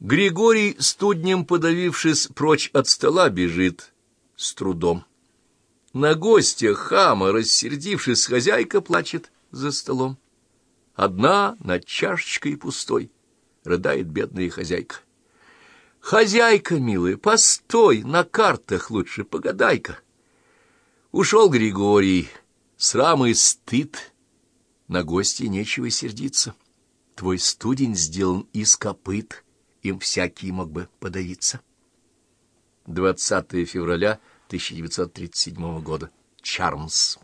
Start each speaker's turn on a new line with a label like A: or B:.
A: Григорий, студнем подавившись, прочь от стола бежит с трудом. На гостя хама, рассердившись, хозяйка плачет за столом. Одна над чашечкой пустой рыдает бедная хозяйка. Хозяйка, милая, постой, на картах лучше погадай-ка. Ушел Григорий, срам и стыд, на гостя нечего сердиться. Твой студень сделан из копыт, им всякий мог бы подавиться. 20 февраля 1937 года. Чармс.